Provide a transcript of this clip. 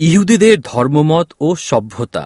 ইহুদিদের ধর্মমত ও সভ্যতা।